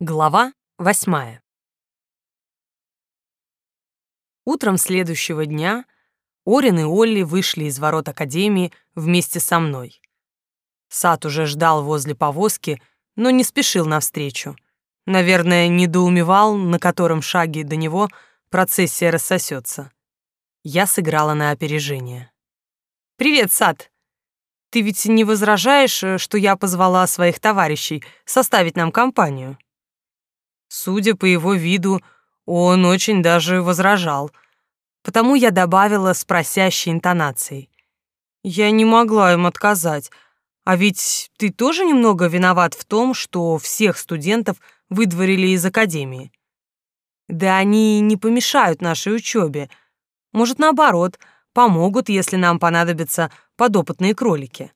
Глава восьмая. Утром следующего дня Орин и Олли вышли из ворот Академии вместе со мной. Сад уже ждал возле повозки, но не спешил навстречу. Наверное, недоумевал, на котором шаге до него процессия рассосется. Я сыграла на опережение. «Привет, Сад! Ты ведь не возражаешь, что я позвала своих товарищей составить нам компанию?» Судя по его виду, он очень даже возражал. Потому я добавила с просящей интонацией. Я не могла им отказать. А ведь ты тоже немного виноват в том, что всех студентов выдворили из академии. Да они не помешают нашей учебе. Может, наоборот, помогут, если нам понадобятся подопытные кролики.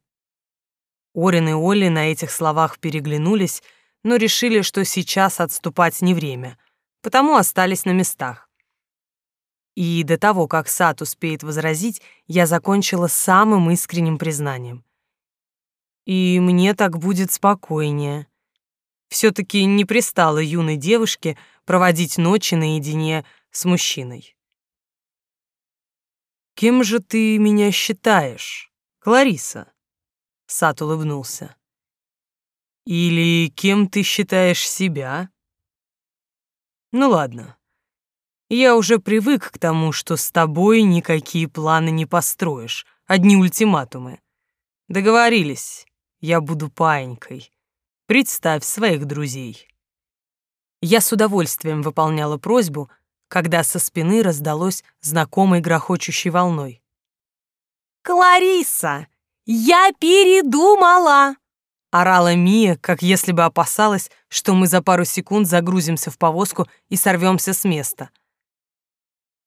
Орин и Олли на этих словах переглянулись, но решили, что сейчас отступать не время, потому остались на местах. И до того, как Сад успеет возразить, я закончила самым искренним признанием. И мне так будет спокойнее. Все-таки не пристало юной девушке проводить ночи наедине с мужчиной. «Кем же ты меня считаешь, Клариса?» Сад улыбнулся. Или кем ты считаешь себя? Ну ладно. Я уже привык к тому, что с тобой никакие планы не построишь, одни ультиматумы. Договорились, я буду паенькой. Представь своих друзей. Я с удовольствием выполняла просьбу, когда со спины раздалось знакомой грохочущей волной. «Клариса, я передумала!» Орала Мия, как если бы опасалась, что мы за пару секунд загрузимся в повозку и сорвемся с места.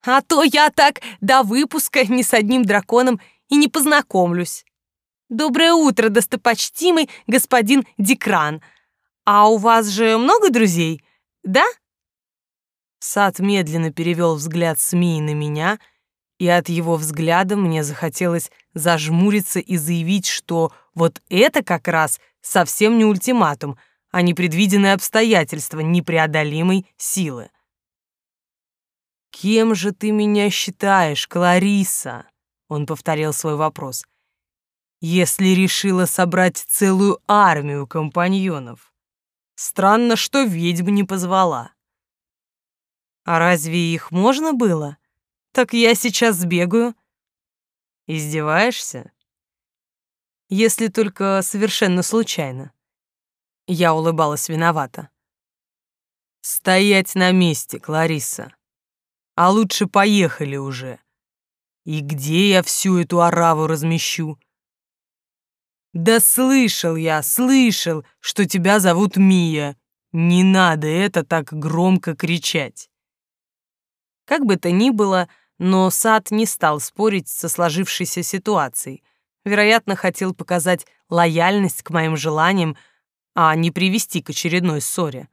«А то я так до выпуска ни с одним драконом и не познакомлюсь. Доброе утро, достопочтимый господин Дикран. А у вас же много друзей, да?» Сад медленно перевел взгляд с Мии на меня, и от его взгляда мне захотелось зажмуриться и заявить, что вот это как раз совсем не ультиматум, а непредвиденное обстоятельство непреодолимой силы. «Кем же ты меня считаешь, Клариса?» Он повторил свой вопрос. «Если решила собрать целую армию компаньонов. Странно, что ведьм не позвала». «А разве их можно было? Так я сейчас сбегаю». «Издеваешься?» Если только совершенно случайно. Я улыбалась виновато. Стоять на месте, Клариса. А лучше поехали уже. И где я всю эту ораву размещу? Да слышал я, слышал, что тебя зовут Мия. Не надо это так громко кричать. Как бы то ни было, но Сад не стал спорить со сложившейся ситуацией — Вероятно, хотел показать лояльность к моим желаниям, а не привести к очередной ссоре.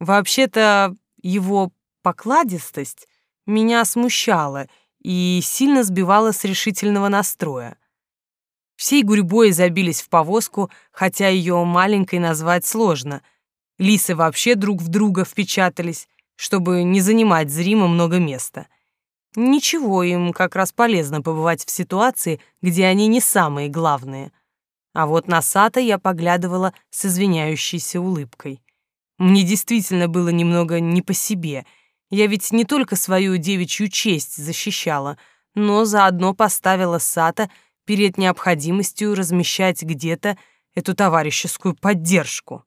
Вообще-то его покладистость меня смущала и сильно сбивала с решительного настроя. Всей гурьбой забились в повозку, хотя ее маленькой назвать сложно. Лисы вообще друг в друга впечатались, чтобы не занимать зримо много места — Ничего, им как раз полезно побывать в ситуации, где они не самые главные. А вот на Сата я поглядывала с извиняющейся улыбкой. Мне действительно было немного не по себе. Я ведь не только свою девичью честь защищала, но заодно поставила Сата перед необходимостью размещать где-то эту товарищескую поддержку.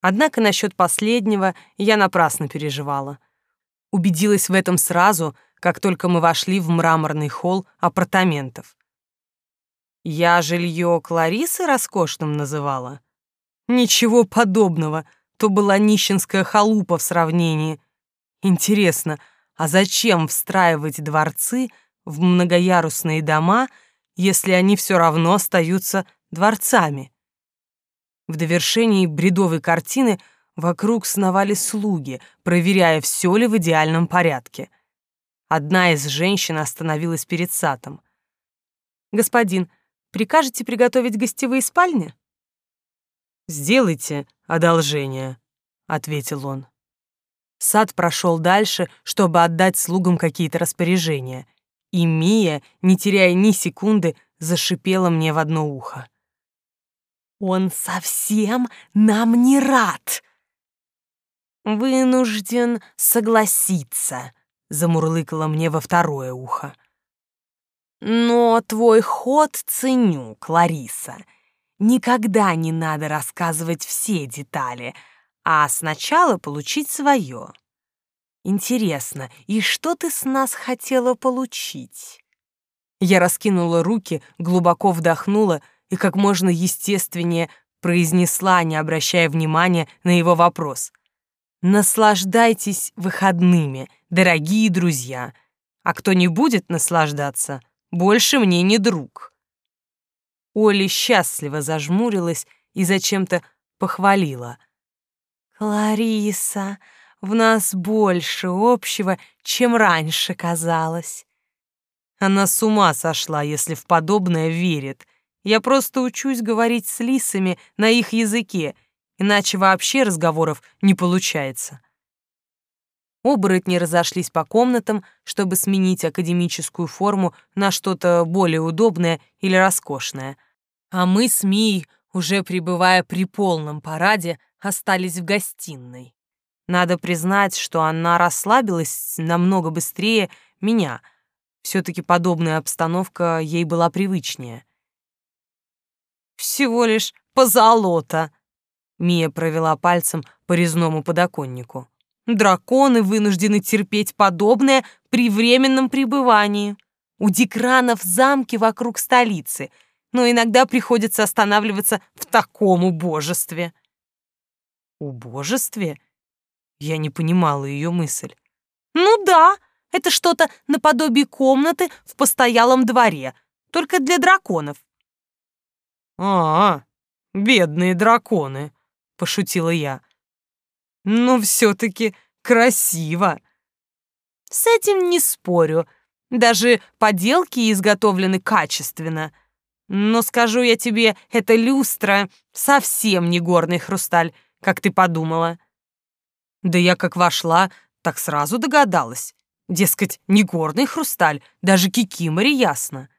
Однако насчет последнего я напрасно переживала. Убедилась в этом сразу — как только мы вошли в мраморный холл апартаментов. Я жилье Кларисы роскошным называла? Ничего подобного, то была нищенская халупа в сравнении. Интересно, а зачем встраивать дворцы в многоярусные дома, если они все равно остаются дворцами? В довершении бредовой картины вокруг сновали слуги, проверяя, все ли в идеальном порядке — Одна из женщин остановилась перед садом. «Господин, прикажете приготовить гостевые спальни?» «Сделайте одолжение», — ответил он. Сад прошел дальше, чтобы отдать слугам какие-то распоряжения, и Мия, не теряя ни секунды, зашипела мне в одно ухо. «Он совсем нам не рад!» «Вынужден согласиться», — замурлыкала мне во второе ухо. «Но твой ход ценю, Клариса. Никогда не надо рассказывать все детали, а сначала получить свое. Интересно, и что ты с нас хотела получить?» Я раскинула руки, глубоко вдохнула и как можно естественнее произнесла, не обращая внимания на его вопрос. Наслаждайтесь выходными, дорогие друзья. А кто не будет наслаждаться, больше мне не друг. Оля счастливо зажмурилась и зачем-то похвалила. «Клариса, в нас больше общего, чем раньше казалось». Она с ума сошла, если в подобное верит. Я просто учусь говорить с лисами на их языке — иначе вообще разговоров не получается. Оборотни разошлись по комнатам, чтобы сменить академическую форму на что-то более удобное или роскошное. А мы с Мией, уже пребывая при полном параде, остались в гостиной. Надо признать, что она расслабилась намного быстрее меня. Все-таки подобная обстановка ей была привычнее. «Всего лишь позолота», Мия провела пальцем по резному подоконнику. Драконы вынуждены терпеть подобное при временном пребывании. У дикранов замки вокруг столицы, но иногда приходится останавливаться в таком убожестве. Убожестве? Я не понимала ее мысль. Ну да, это что-то наподобие комнаты в постоялом дворе, только для драконов. А, -а бедные драконы, пошутила я. Но все-таки красиво. С этим не спорю. Даже поделки изготовлены качественно. Но скажу я тебе, эта люстра совсем не горный хрусталь, как ты подумала. Да я как вошла, так сразу догадалась. Дескать, не горный хрусталь, даже кикимори ясно.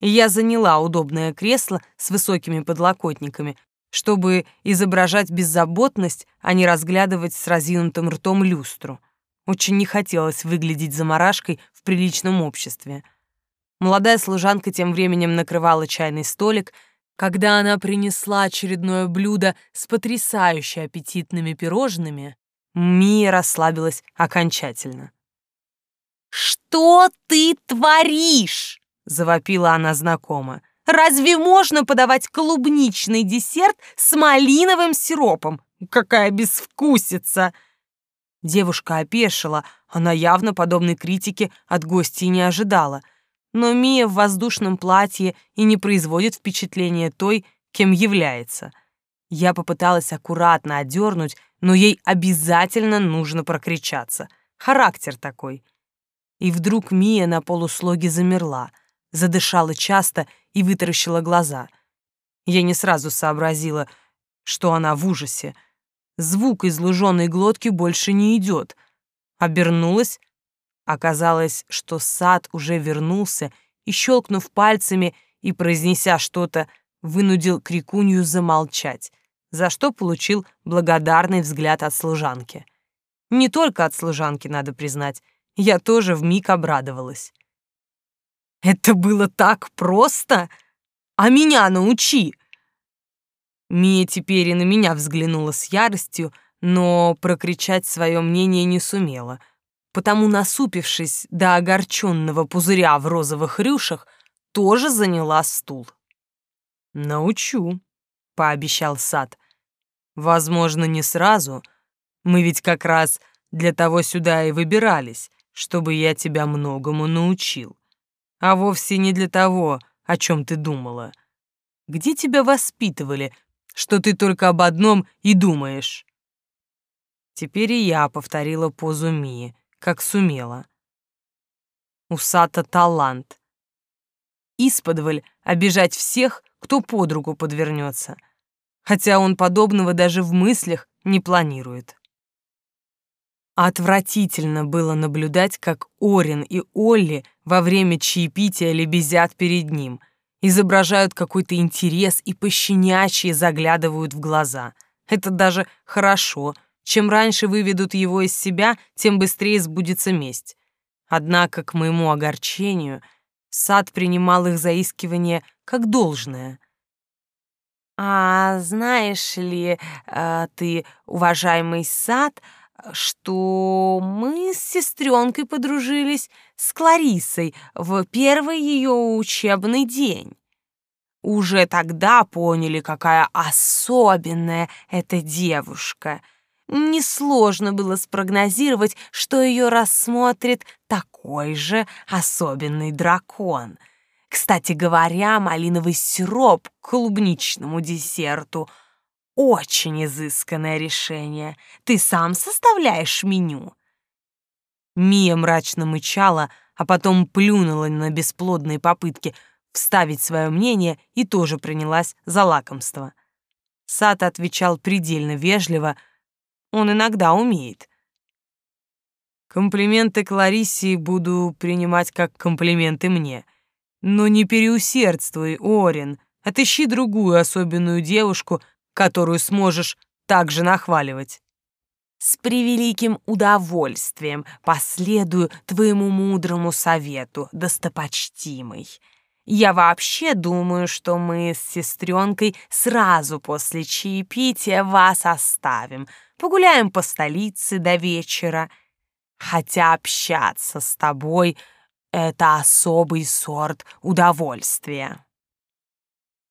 Я заняла удобное кресло с высокими подлокотниками, чтобы изображать беззаботность, а не разглядывать с разинутым ртом люстру. Очень не хотелось выглядеть заморашкой в приличном обществе. Молодая служанка тем временем накрывала чайный столик, когда она принесла очередное блюдо с потрясающе аппетитными пирожными, Мия расслабилась окончательно. «Что ты творишь?» — завопила она знакомо. Разве можно подавать клубничный десерт с малиновым сиропом? Какая безвкусица!» Девушка опешила, она явно подобной критики от гостей не ожидала. Но Мия в воздушном платье и не производит впечатления той, кем является. Я попыталась аккуратно одернуть, но ей обязательно нужно прокричаться. Характер такой. И вдруг Мия на полуслоге замерла — задышала часто и вытаращила глаза. Я не сразу сообразила, что она в ужасе. Звук из луженой глотки больше не идет. Обернулась. Оказалось, что сад уже вернулся и, щелкнув пальцами и произнеся что-то, вынудил крикунью замолчать, за что получил благодарный взгляд от служанки. Не только от служанки, надо признать, я тоже вмиг обрадовалась. Это было так просто? А меня научи!» Мия теперь и на меня взглянула с яростью, но прокричать свое мнение не сумела, потому, насупившись до огорченного пузыря в розовых рюшах, тоже заняла стул. «Научу», — пообещал Сад. «Возможно, не сразу. Мы ведь как раз для того сюда и выбирались, чтобы я тебя многому научил а вовсе не для того, о чем ты думала. Где тебя воспитывали, что ты только об одном и думаешь?» Теперь и я повторила позу Мии, как сумела. У Сата талант. Исподволь обижать всех, кто под руку подвернется. хотя он подобного даже в мыслях не планирует. Отвратительно было наблюдать, как Орин и Олли во время чаепития лебезят перед ним, изображают какой-то интерес и пощенячьи заглядывают в глаза. Это даже хорошо. Чем раньше выведут его из себя, тем быстрее сбудется месть. Однако, к моему огорчению, сад принимал их заискивание как должное. «А знаешь ли э, ты, уважаемый сад, что мы с сестренкой подружились с Кларисой в первый ее учебный день? Уже тогда поняли, какая особенная эта девушка. Несложно было спрогнозировать, что ее рассмотрит такой же особенный дракон — кстати говоря, малиновый сироп к клубничному десерту — очень изысканное решение. Ты сам составляешь меню?» Мия мрачно мычала, а потом плюнула на бесплодные попытки вставить свое мнение и тоже принялась за лакомство. Сад отвечал предельно вежливо, он иногда умеет. Комплименты Клариссе буду принимать как комплименты мне — но не переусердствуй, Орин. Отыщи другую особенную девушку, которую сможешь также нахваливать. С превеликим удовольствием последую твоему мудрому совету, достопочтимый. Я вообще думаю, что мы с сестренкой сразу после чаепития вас оставим, погуляем по столице до вечера. Хотя общаться с тобой — это особый сорт удовольствия.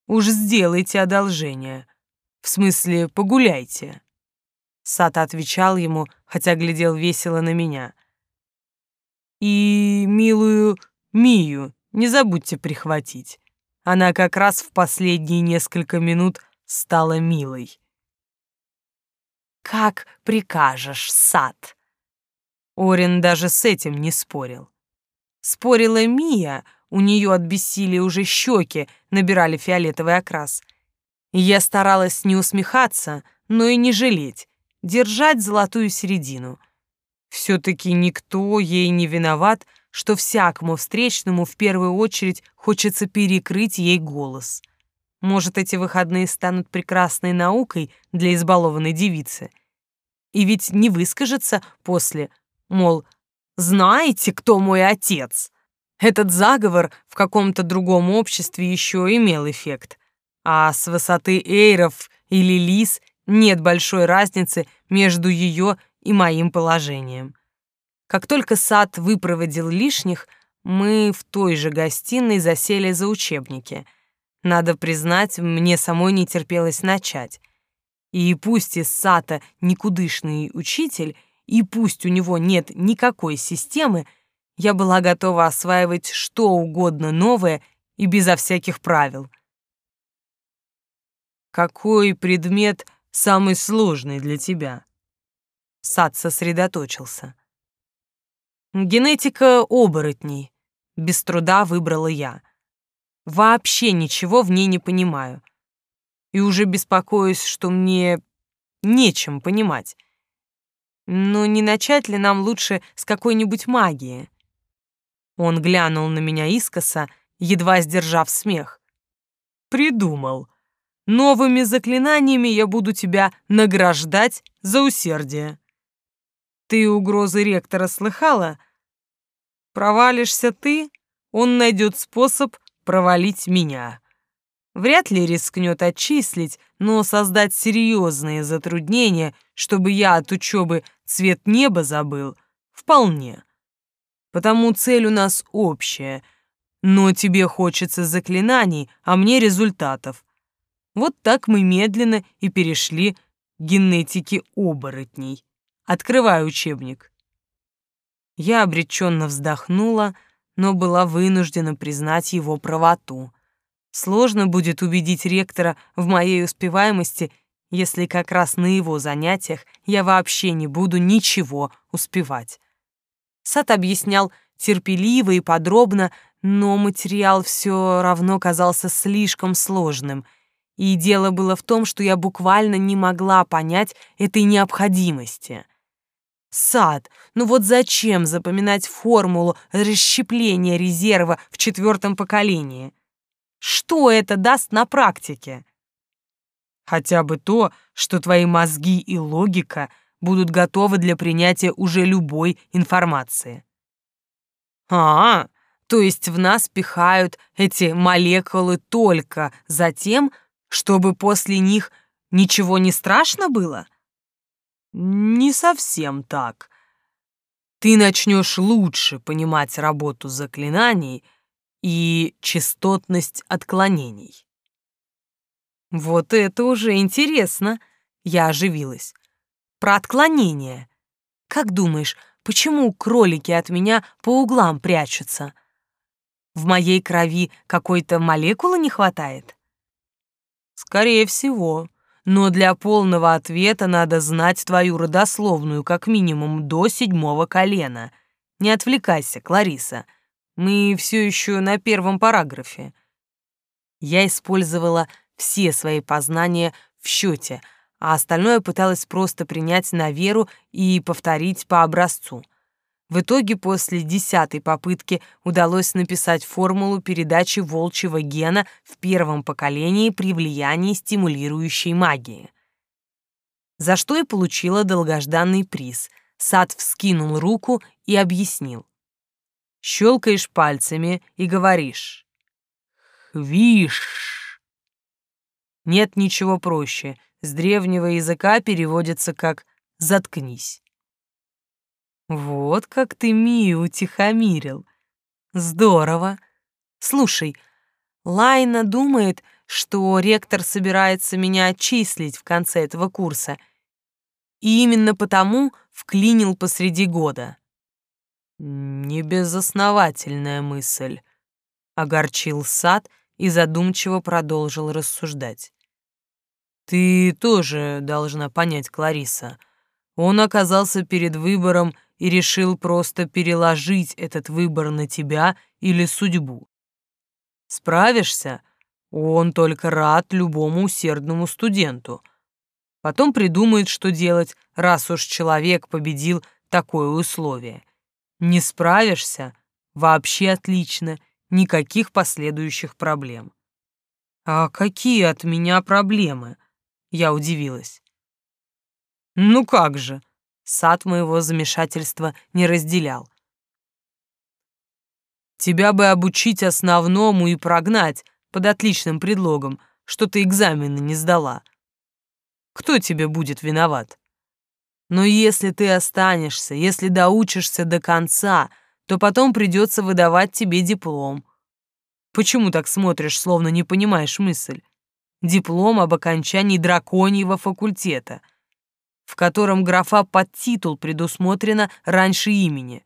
Уж сделайте одолжение. В смысле, погуляйте. Сата отвечал ему, хотя глядел весело на меня. И милую Мию не забудьте прихватить. Она как раз в последние несколько минут стала милой. «Как прикажешь, сад?» Орин даже с этим не спорил. Спорила Мия, у нее от бессилия уже щеки набирали фиолетовый окрас. Я старалась не усмехаться, но и не жалеть, держать золотую середину. Все-таки никто ей не виноват, что всякому встречному в первую очередь хочется перекрыть ей голос. Может, эти выходные станут прекрасной наукой для избалованной девицы. И ведь не выскажется после, мол, знаете, кто мой отец?» Этот заговор в каком-то другом обществе еще имел эффект. А с высоты эйров или лис нет большой разницы между ее и моим положением. Как только сад выпроводил лишних, мы в той же гостиной засели за учебники. Надо признать, мне самой не терпелось начать. И пусть из сата никудышный учитель, и пусть у него нет никакой системы, я была готова осваивать что угодно новое и безо всяких правил. Какой предмет самый сложный для тебя? Сад сосредоточился. Генетика оборотней. Без труда выбрала я. Вообще ничего в ней не понимаю. И уже беспокоюсь, что мне нечем понимать. Но не начать ли нам лучше с какой-нибудь магии? Он глянул на меня искоса, едва сдержав смех. Придумал. Новыми заклинаниями я буду тебя награждать за усердие. Ты угрозы ректора слыхала? Провалишься ты, он найдет способ провалить меня. Вряд ли рискнет отчислить, но создать серьезные затруднения, чтобы я от учебы цвет неба забыл, вполне. Потому цель у нас общая, но тебе хочется заклинаний, а мне результатов. Вот так мы медленно и перешли к генетике оборотней. Открываю учебник. Я обреченно вздохнула, но была вынуждена признать его правоту. Сложно будет убедить ректора в моей успеваемости, если как раз на его занятиях я вообще не буду ничего успевать. Сад объяснял терпеливо и подробно, но материал все равно казался слишком сложным, И дело было в том, что я буквально не могла понять этой необходимости. Сад, ну вот зачем запоминать формулу расщепления резерва в четвертом поколении? Что это даст на практике? Хотя бы то, что твои мозги и логика будут готовы для принятия уже любой информации. А, то есть в нас пихают эти молекулы только за тем, чтобы после них ничего не страшно было? Не совсем так. Ты начнешь лучше понимать работу заклинаний и частотность отклонений. Вот это уже интересно. Я оживилась. Про отклонения. Как думаешь, почему кролики от меня по углам прячутся? В моей крови какой-то молекулы не хватает? Скорее всего. Но для полного ответа надо знать твою родословную как минимум до седьмого колена. Не отвлекайся, Клариса. Мы все еще на первом параграфе. Я использовала все свои познания в счете, а остальное пыталась просто принять на веру и повторить по образцу. В итоге после десятой попытки удалось написать формулу передачи волчьего гена в первом поколении при влиянии стимулирующей магии. За что и получила долгожданный приз. Сад вскинул руку и объяснил. Щелкаешь пальцами и говоришь «Хвиш». Нет ничего проще. С древнего языка переводится как «заткнись». Вот как ты Мию утихомирил. Здорово. Слушай, Лайна думает, что ректор собирается меня отчислить в конце этого курса. И именно потому вклинил посреди года. Небезосновательная мысль. Огорчил сад и задумчиво продолжил рассуждать. Ты тоже должна понять, Клариса. Он оказался перед выбором и решил просто переложить этот выбор на тебя или судьбу. Справишься? Он только рад любому усердному студенту. Потом придумает, что делать, раз уж человек победил такое условие. Не справишься? Вообще отлично, никаких последующих проблем. А какие от меня проблемы? Я удивилась. «Ну как же!» Сад моего замешательства не разделял. «Тебя бы обучить основному и прогнать под отличным предлогом, что ты экзамены не сдала. Кто тебе будет виноват? Но если ты останешься, если доучишься до конца, то потом придется выдавать тебе диплом. Почему так смотришь, словно не понимаешь мысль? диплом об окончании драконьего факультета, в котором графа под титул предусмотрена раньше имени.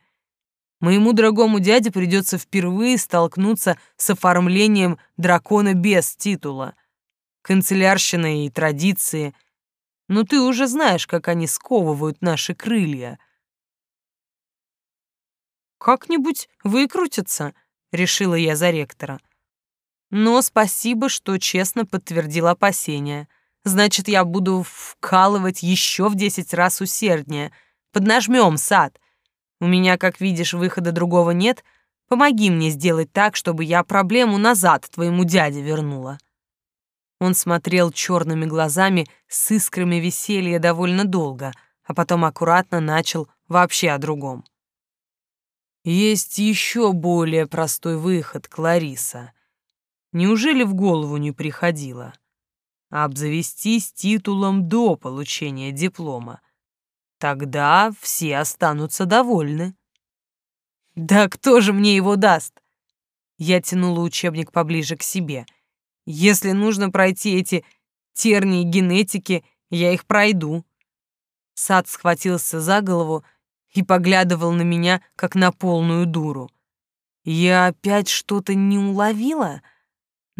Моему дорогому дяде придется впервые столкнуться с оформлением дракона без титула. Канцелярщина и традиции. Но ты уже знаешь, как они сковывают наши крылья. «Как-нибудь выкрутятся», — решила я за ректора. Но спасибо, что честно подтвердил опасения. Значит, я буду вкалывать еще в десять раз усерднее. Поднажмем, сад. У меня, как видишь, выхода другого нет. Помоги мне сделать так, чтобы я проблему назад твоему дяде вернула. Он смотрел черными глазами с искрами веселья довольно долго, а потом аккуратно начал вообще о другом. Есть еще более простой выход, Клариса. Неужели в голову не приходило? Обзавестись титулом до получения диплома. Тогда все останутся довольны. Да кто же мне его даст? Я тянула учебник поближе к себе. Если нужно пройти эти тернии генетики, я их пройду. Сад схватился за голову и поглядывал на меня, как на полную дуру. Я опять что-то не уловила? —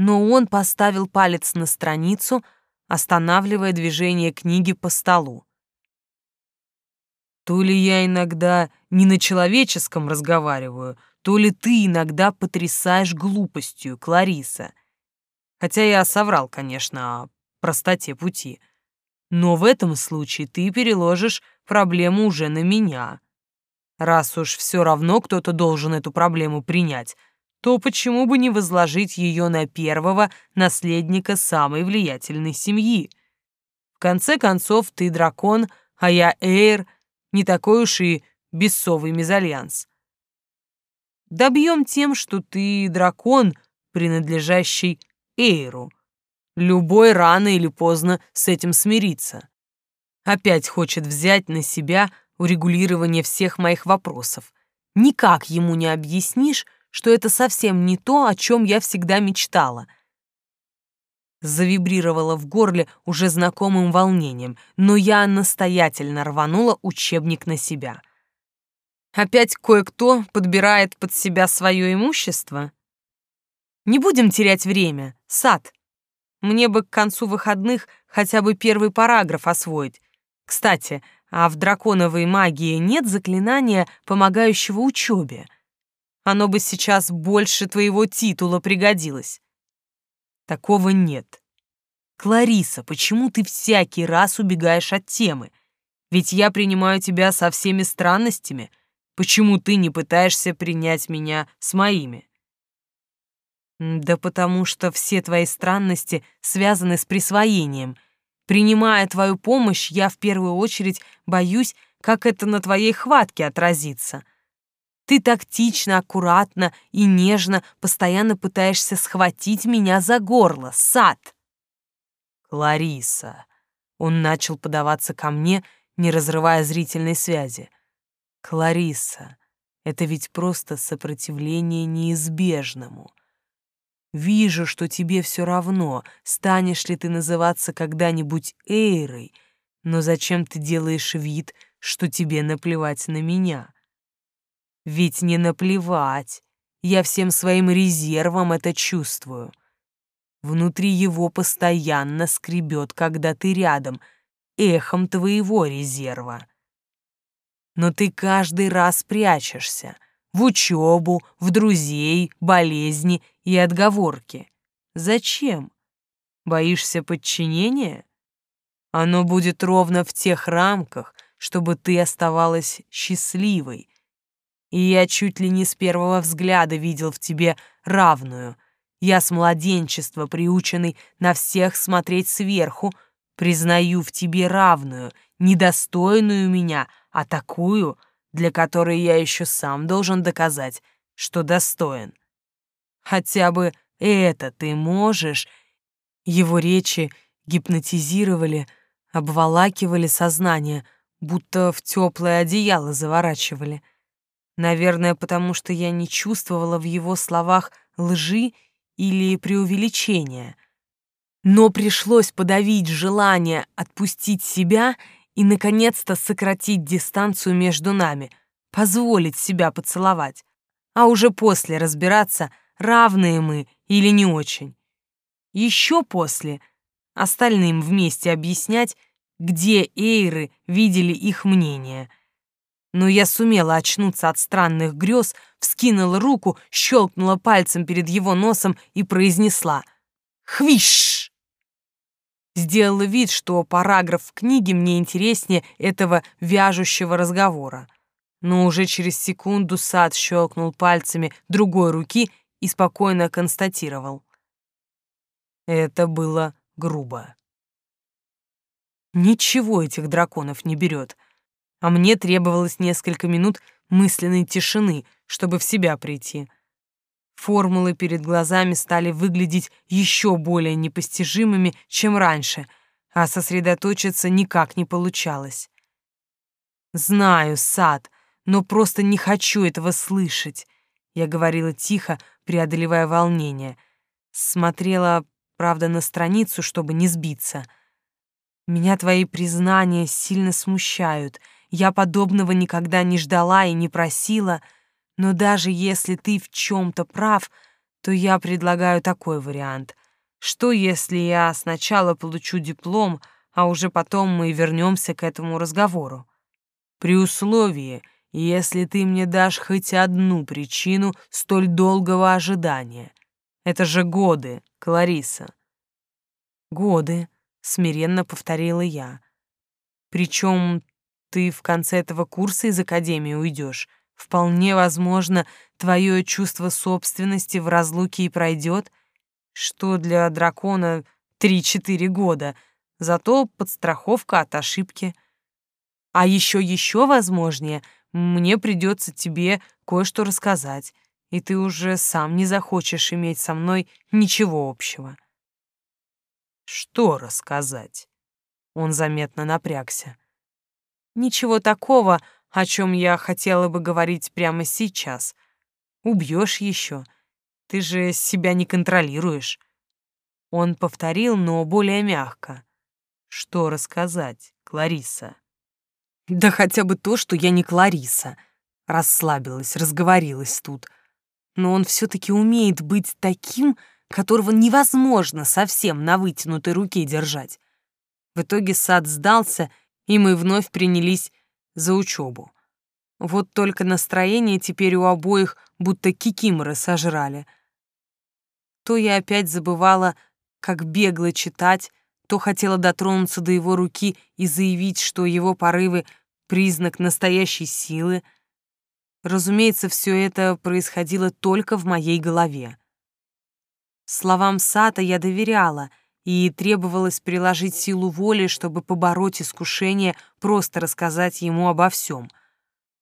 но он поставил палец на страницу, останавливая движение книги по столу. То ли я иногда не на человеческом разговариваю, то ли ты иногда потрясаешь глупостью, Клариса. Хотя я соврал, конечно, о простоте пути. Но в этом случае ты переложишь проблему уже на меня. Раз уж все равно кто-то должен эту проблему принять, то почему бы не возложить ее на первого наследника самой влиятельной семьи? В конце концов, ты дракон, а я Эйр, не такой уж и бессовый мезальянс. Добьем тем, что ты дракон, принадлежащий Эйру. Любой рано или поздно с этим смирится. Опять хочет взять на себя урегулирование всех моих вопросов. Никак ему не объяснишь, что это совсем не то, о чем я всегда мечтала. Завибрировала в горле уже знакомым волнением, но я настоятельно рванула учебник на себя. Опять кое-кто подбирает под себя свое имущество? Не будем терять время, сад. Мне бы к концу выходных хотя бы первый параграф освоить. Кстати, а в драконовой магии нет заклинания, помогающего учебе. Оно бы сейчас больше твоего титула пригодилось. Такого нет. Клариса, почему ты всякий раз убегаешь от темы? Ведь я принимаю тебя со всеми странностями. Почему ты не пытаешься принять меня с моими? Да потому что все твои странности связаны с присвоением. Принимая твою помощь, я в первую очередь боюсь, как это на твоей хватке отразится. Ты тактично, аккуратно и нежно постоянно пытаешься схватить меня за горло, сад. Клариса. Он начал подаваться ко мне, не разрывая зрительной связи. Клариса, это ведь просто сопротивление неизбежному. Вижу, что тебе все равно, станешь ли ты называться когда-нибудь Эйрой, но зачем ты делаешь вид, что тебе наплевать на меня? Ведь не наплевать. Я всем своим резервом это чувствую. Внутри его постоянно скребет, когда ты рядом, эхом твоего резерва. Но ты каждый раз прячешься — в учебу, в друзей, болезни и отговорки. Зачем? Боишься подчинения? Оно будет ровно в тех рамках, чтобы ты оставалась счастливой. И я чуть ли не с первого взгляда видел в тебе равную. Я с младенчества, приученный на всех смотреть сверху, признаю в тебе равную, недостойную меня, а такую — для которой я еще сам должен доказать, что достоин. Хотя бы это ты можешь. Его речи гипнотизировали, обволакивали сознание, будто в теплое одеяло заворачивали. Наверное, потому что я не чувствовала в его словах лжи или преувеличения. Но пришлось подавить желание отпустить себя и, наконец-то, сократить дистанцию между нами, позволить себя поцеловать, а уже после разбираться, равные мы или не очень. Еще после остальным вместе объяснять, где эйры видели их мнение. Но я сумела очнуться от странных грез, вскинула руку, щелкнула пальцем перед его носом и произнесла «Хвищ!» Сделала вид, что параграф в книге мне интереснее этого вяжущего разговора. Но уже через секунду Сад щелкнул пальцами другой руки и спокойно констатировал. Это было грубо. Ничего этих драконов не берет, а мне требовалось несколько минут мысленной тишины, чтобы в себя прийти — Формулы перед глазами стали выглядеть еще более непостижимыми, чем раньше, а сосредоточиться никак не получалось. «Знаю, сад, но просто не хочу этого слышать», — я говорила тихо, преодолевая волнение. Смотрела, правда, на страницу, чтобы не сбиться. «Меня твои признания сильно смущают. Я подобного никогда не ждала и не просила», — но даже если ты в чем-то прав, то я предлагаю такой вариант. Что если я сначала получу диплом, а уже потом мы вернемся к этому разговору? При условии, если ты мне дашь хоть одну причину столь долгого ожидания. Это же годы, Клариса. Годы, смиренно повторила я. Причем ты в конце этого курса из академии уйдешь. Вполне возможно, твое чувство собственности в разлуке и пройдет, что для дракона три-четыре года, зато подстраховка от ошибки. А еще еще возможнее, мне придется тебе кое-что рассказать, и ты уже сам не захочешь иметь со мной ничего общего. Что рассказать? Он заметно напрягся. Ничего такого, о чем я хотела бы говорить прямо сейчас. Убьешь еще. Ты же себя не контролируешь. Он повторил, но более мягко. Что рассказать, Клариса? Да хотя бы то, что я не Клариса. Расслабилась, разговорилась тут. Но он все-таки умеет быть таким, которого невозможно совсем на вытянутой руке держать. В итоге сад сдался, и мы вновь принялись за учебу. Вот только настроение теперь у обоих будто кикиморы сожрали. То я опять забывала, как бегло читать, то хотела дотронуться до его руки и заявить, что его порывы — признак настоящей силы. Разумеется, все это происходило только в моей голове. Словам Сата я доверяла — и требовалось приложить силу воли, чтобы побороть искушение просто рассказать ему обо всем.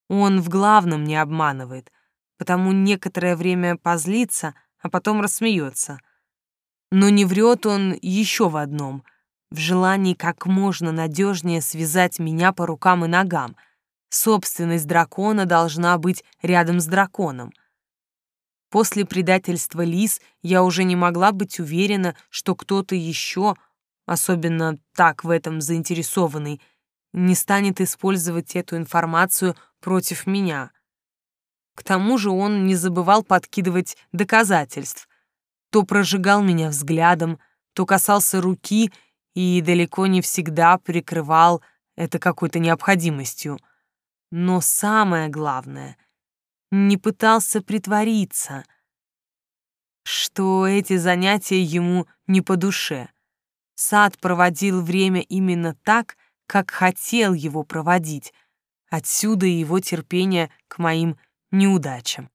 Он в главном не обманывает, потому некоторое время позлится, а потом рассмеется. Но не врет он еще в одном — в желании как можно надежнее связать меня по рукам и ногам. Собственность дракона должна быть рядом с драконом — После предательства Лис я уже не могла быть уверена, что кто-то еще, особенно так в этом заинтересованный, не станет использовать эту информацию против меня. К тому же он не забывал подкидывать доказательств. То прожигал меня взглядом, то касался руки и далеко не всегда прикрывал это какой-то необходимостью. Но самое главное — не пытался притвориться, что эти занятия ему не по душе. Сад проводил время именно так, как хотел его проводить. Отсюда его терпение к моим неудачам.